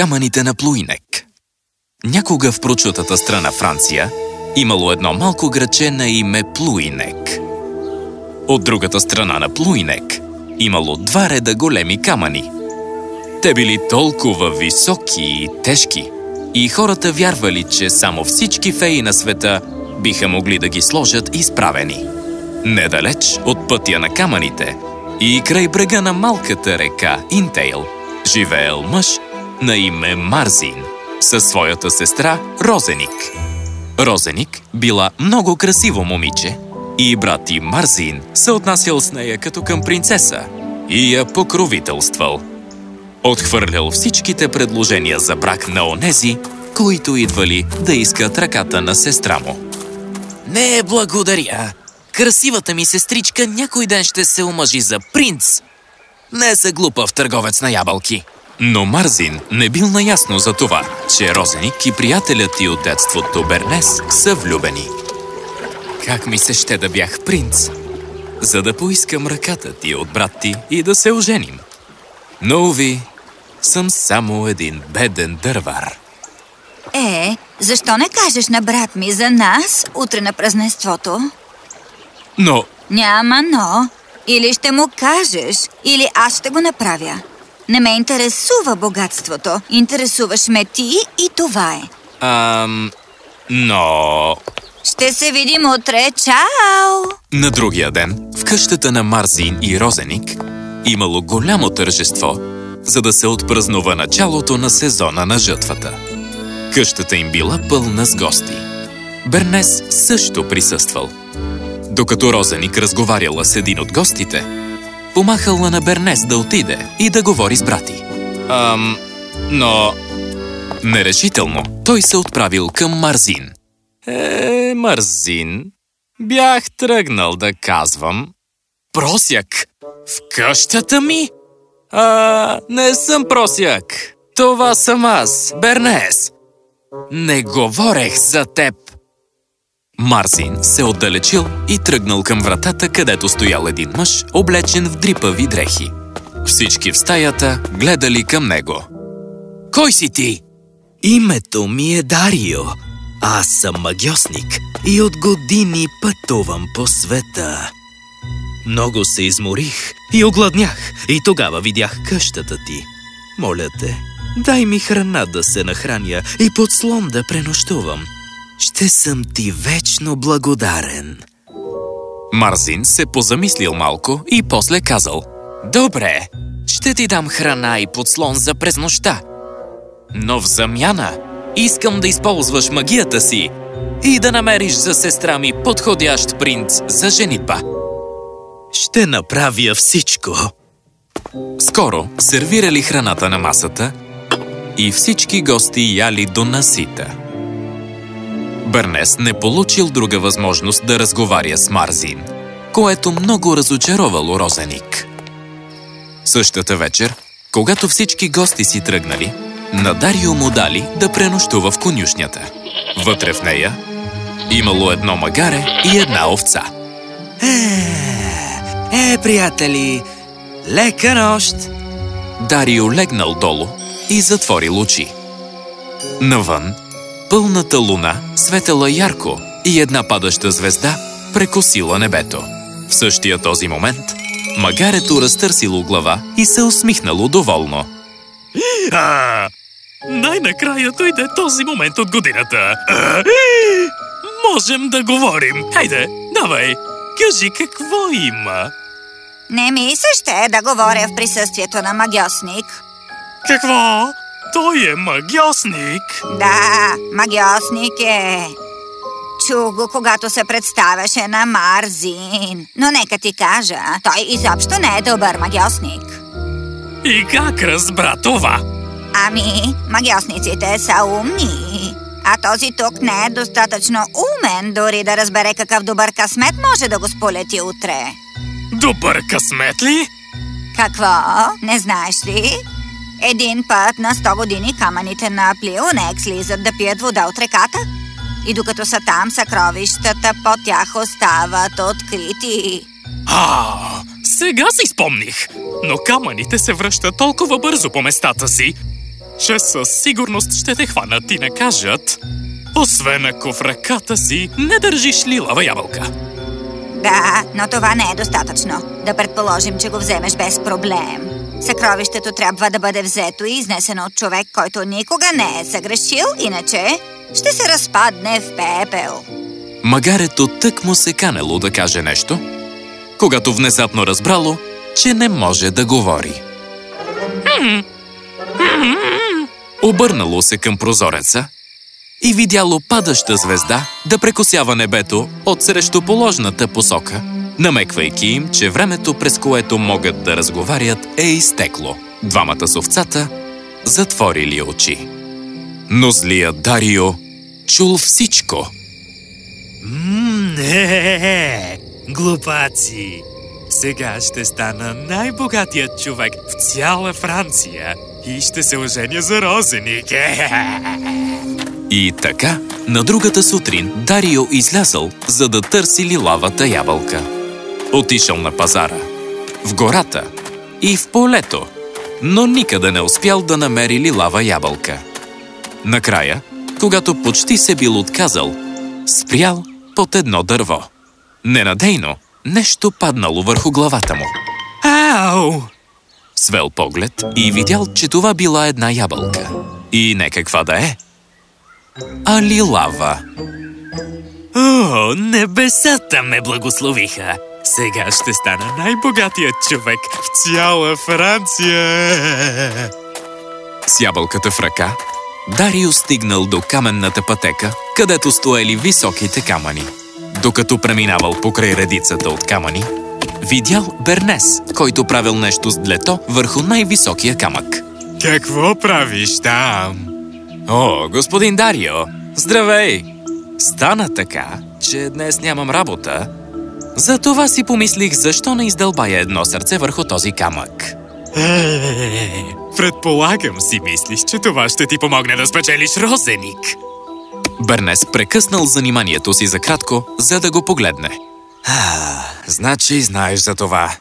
камъните на Плуинек Някога в прочутата страна Франция имало едно малко граче на име Плуинек. От другата страна на Плуинек имало два реда големи камъни. Те били толкова високи и тежки, и хората вярвали, че само всички феи на света биха могли да ги сложат изправени. Недалеч от пътя на камъните и край брега на малката река Интейл живеел мъж на име Марзин със своята сестра Розеник. Розеник била много красиво момиче и брат и Марзин се отнасял с нея като към принцеса и я покровителствал. Отхвърлял всичките предложения за брак на онези, които идвали да искат ръката на сестра му. Не, благодаря. Красивата ми сестричка някой ден ще се омъжи за принц. Не за глупав търговец на ябълки. Но Марзин не бил наясно за това, че Розеник и приятелят ти от детството Бернес са влюбени. Как ми се ще да бях принц, за да поискам ръката ти от брат ти и да се оженим. Но, уви, съм само един беден дървар. Е, защо не кажеш на брат ми за нас утре на празненството? Но Няма но. Или ще му кажеш, или аз ще го направя. Не ме интересува богатството. Интересуваш ме ти и това е. Ам... Но... Ще се видим утре. Чао! На другия ден, в къщата на Марзин и Розеник, имало голямо тържество, за да се отпразнува началото на сезона на жътвата. Къщата им била пълна с гости. Бернес също присъствал. Докато Розеник разговаряла с един от гостите, помахала на Бернес да отиде и да говори с брати. Ам, но... Нерешително, той се отправил към Марзин. Е, Марзин, бях тръгнал да казвам. Просяк! В къщата ми? А, не съм просяк. Това съм аз, Бернес. Не говорех за теб. Марзин се отдалечил и тръгнал към вратата, където стоял един мъж, облечен в дрипави дрехи. Всички в стаята гледали към него. Кой си ти? Името ми е Дарио. Аз съм магиосник и от години пътувам по света. Много се изморих и огладнях и тогава видях къщата ти. Моля те, дай ми храна да се нахраня и подслон да пренощувам. Ще съм ти вечно благодарен. Марзин се позамислил малко и после казал. Добре, ще ти дам храна и подслон за през нощта. Но в замяна искам да използваш магията си и да намериш за сестра ми подходящ принц за женитба. Ще направя всичко. Скоро сервирали храната на масата и всички гости яли до насита. Бернес не получил друга възможност да разговаря с Марзин, което много разочаровало Розеник. Същата вечер, когато всички гости си тръгнали, на Дарио му дали да пренощува в конюшнята. Вътре в нея имало едно магаре и една овца. Е, приятели, лека нощ! Дарио легнал долу и затворил очи. Навън, пълната луна светела ярко и една падаща звезда прекосила небето. В същия този момент магарето разтърсило глава и се усмихнало доволно. Най-накрая дойде този момент от годината. А, можем да говорим. Хайде, давай, кажи какво има. Не ми се ще да говоря в присъствието на магиосник. Какво? Той е магиосник. Да, магиосник е. Чух го, когато се представяше на Марзин. Но нека ти кажа, той изобщо не е добър магиосник. И как разбра това? Ами, магиосниците са умни. А този тук не е достатъчно умен, дори да разбере какъв добър късмет може да го сполети утре. Добър късмет ли? Какво? Не знаеш ли? Един път на 100 години камъните на Плионек слизат да пият вода от реката. И докато са там, съкровищата по тях остават открити. А, сега си спомних. Но камъните се връщат толкова бързо по местата си. че със сигурност ще те хванат и накажат, освен ако в ръката си не държиш лилава ябълка. Да, но това не е достатъчно. Да предположим, че го вземеш без проблем. Съкровището трябва да бъде взето и изнесено от човек, който никога не е съгрешил, иначе ще се разпадне в пепел. Магарето тък му се канело да каже нещо, когато внезапно разбрало, че не може да говори. Обърнало се към прозореца и видяло падаща звезда да прекосява небето от срещуположната посока, намеквайки им, че времето, през което могат да разговарят, е изтекло. Двамата с овцата затворили очи. Но злият Дарио чул всичко. Не, глупаци! Сега ще стана най-богатият човек в цяла Франция и ще се оженя за розеник. И така, на другата сутрин Дарио излязъл, за да търси лилавата ябълка. Отишъл на пазара, в гората и в полето, но никъде не успял да намери лилава ябълка. Накрая, когато почти се бил отказал, спрял под едно дърво. Ненадейно, нещо паднало върху главата му. Ау! Свел поглед и видял, че това била една ябълка. И не каква да е, а лилава. О, небесата ме благословиха! Сега ще стана най-богатият човек в цяла Франция! С ябълката в ръка, Дарио стигнал до каменната пътека, където стоели високите камъни. Докато преминавал покрай редицата от камъни, видял Бернес, който правил нещо с длето върху най-високия камък. Какво правиш там? О, господин Дарио, здравей! Стана така, че днес нямам работа. Затова си помислих, защо не издълбая едно сърце върху този камък. Е, предполагам си мислиш, че това ще ти помогне да спечелиш розеник. Бернес прекъснал заниманието си за кратко, за да го погледне. А, значи знаеш за това.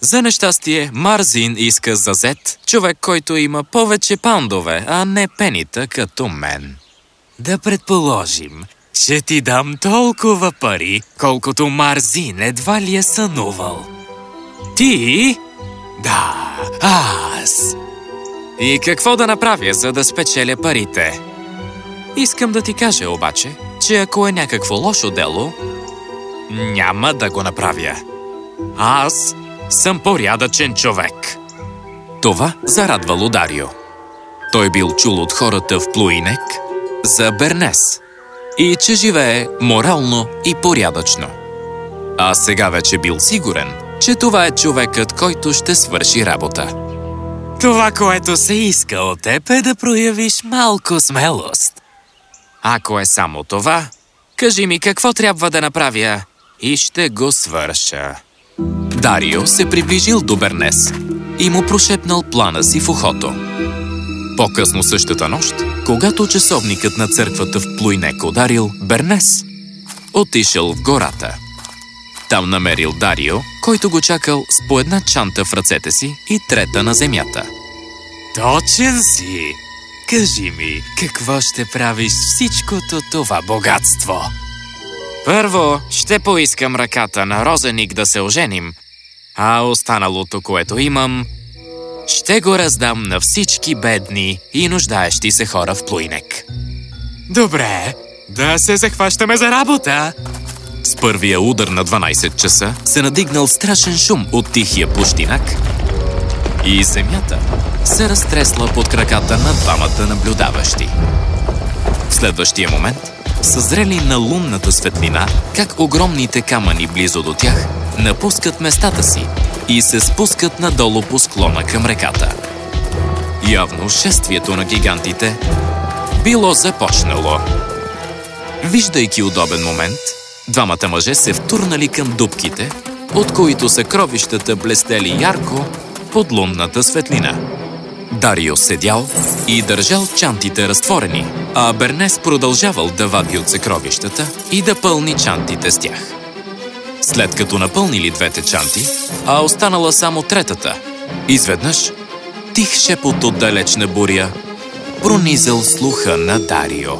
За нещастие, Марзин иска за зет, човек, който има повече паундове, а не пенита като мен. Да предположим, ще ти дам толкова пари, колкото Марзин едва ли е сънувал. Ти? Да, аз. И какво да направя, за да спечеля парите? Искам да ти кажа обаче, че ако е някакво лошо дело, няма да го направя. Аз съм порядъчен човек. Това зарадвало Дарио. Той бил чул от хората в Плуинек за Бернес и че живее морално и порядъчно. А сега вече бил сигурен, че това е човекът, който ще свърши работа. Това, което се иска от теб е да проявиш малко смелост. Ако е само това, кажи ми какво трябва да направя и ще го свърша. Дарио се приближил до Бернес и му прошепнал плана си в ухото. По-късно същата нощ, когато часовникът на църквата в Плуйнек ударил Бернес, отишъл в гората. Там намерил Дарио, който го чакал с по една чанта в ръцете си и трета на земята. Точен си! Кажи ми, какво ще правиш всичкото това богатство? Първо ще поискам ръката на Розеник да се оженим, а останалото, което имам, ще го раздам на всички бедни и нуждаещи се хора в Плуйнек. Добре, да се захващаме за работа. С първия удар на 12 часа се надигнал страшен шум от тихия пущинак и земята се разтресла под краката на двамата наблюдаващи. В следващия момент съзрели на лунната светлина как огромните камъни близо до тях напускат местата си и се спускат надолу по склона към реката. Явно шествието на гигантите било започнало. Виждайки удобен момент, двамата мъже се втурнали към дубките, от които съкровищата блестели ярко под лунната светлина. Дарио седял и държал чантите разтворени, а Бернес продължавал да вади от съкровищата и да пълни чантите с тях. След като напълнили двете чанти, а останала само третата, изведнъж тих шепот от далечна буря пронизал слуха на Дарио.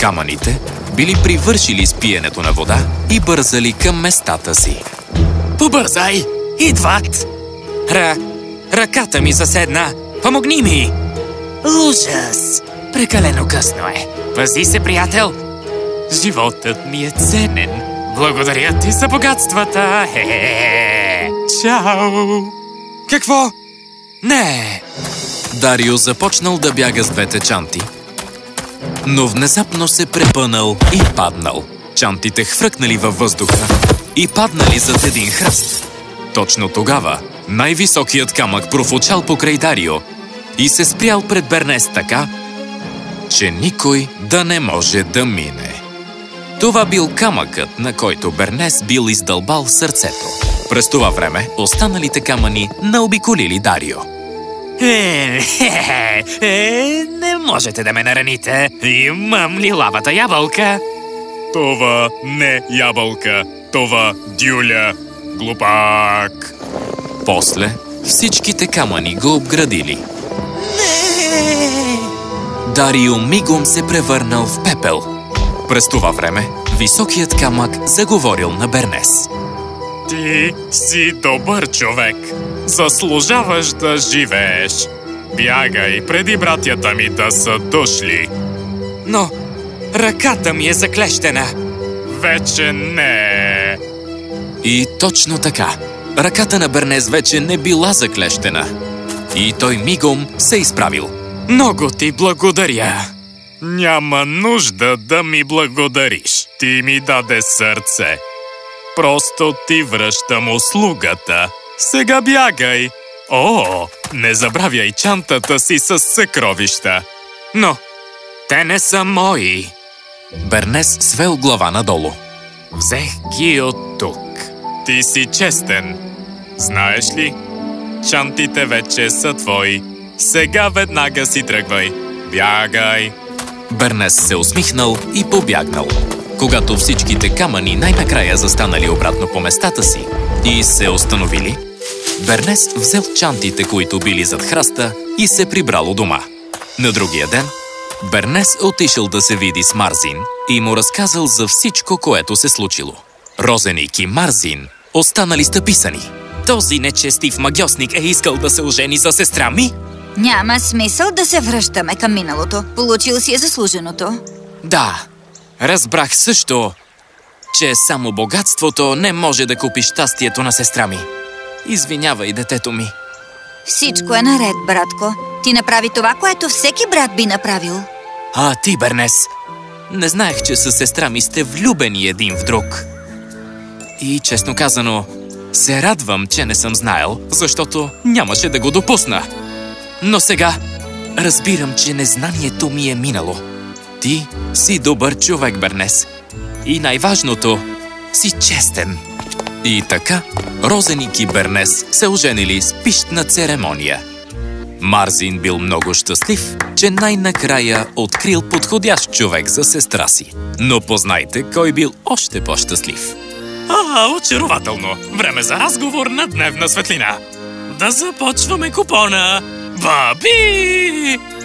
Камъните били привършили с пиенето на вода и бързали към местата си. Побързай! Идват! Ра... Ръката ми заседна! Помогни ми! Ужас! Прекалено късно е. Пази се, приятел! Животът ми е ценен. Благодаря ти за богатствата. Хе-хе-хе. Чао! Какво? Не! Дарио започнал да бяга с двете чанти, но внезапно се препънал и паднал. Чантите хвръкнали във въздуха и паднали зад един хръст. Точно тогава най-високият камък профучал покрай Дарио и се спрял пред Бернес така, че никой да не може да мине. Това бил камъкът, на който Бернес бил издълбал сърцето. През това време останалите камъни наобиколили Дарио. Е, е, е, не можете да ме нараните. Имам ли лавата ябълка? Това не ябълка, това дюля. Глупак. После всичките камъни го обградили. Дарио мигом се превърнал в пепел. През това време високият камък заговорил на Бернес. Ти си добър човек. Заслужаваш да живееш. Бягай преди братята ми да са дошли. Но ръката ми е заклещена. Вече не. И точно така. Ръката на Бернес вече не била заклещена. И той мигом се изправил. Много ти благодаря. Няма нужда да ми благодариш. Ти ми даде сърце. Просто ти връщам услугата. Сега бягай. О, не забравяй чантата си с съкровища. Но те не са мои. Бернес свел глава надолу. Взех ги от тук. Ти си честен. Знаеш ли? Чантите вече са твои. Сега веднага си тръгвай. Бягай. Бернес се усмихнал и побягнал. Когато всичките камъни най-накрая застанали обратно по местата си и се установили, Бернес взел чантите, които били зад храста и се прибрал у дома. На другия ден Бернес отишъл да се види с Марзин и му разказал за всичко, което се случило. Розеник и Марзин останали стъписани. Този нечестив магиосник е искал да се ожени за сестра ми? Няма смисъл да се връщаме към миналото. Получил си е заслуженото. Да, разбрах също, че само богатството не може да купи щастието на сестра ми. Извинявай, детето ми. Всичко е наред, братко. Ти направи това, което всеки брат би направил. А ти, Бернес, не знаех, че със сестра ми сте влюбени един в друг. И, честно казано, се радвам, че не съм знаел, защото нямаше да го допусна. Но сега разбирам, че незнанието ми е минало. Ти си добър човек, Бернес. И най-важното, си честен. И така, Розеник и Бернес се оженили с пищна церемония. Марзин бил много щастлив, че най-накрая открил подходящ човек за сестра си. Но познайте кой бил още по-щастлив. А, очарователно. Време за разговор на дневна светлина. Да започваме купона. Bobby!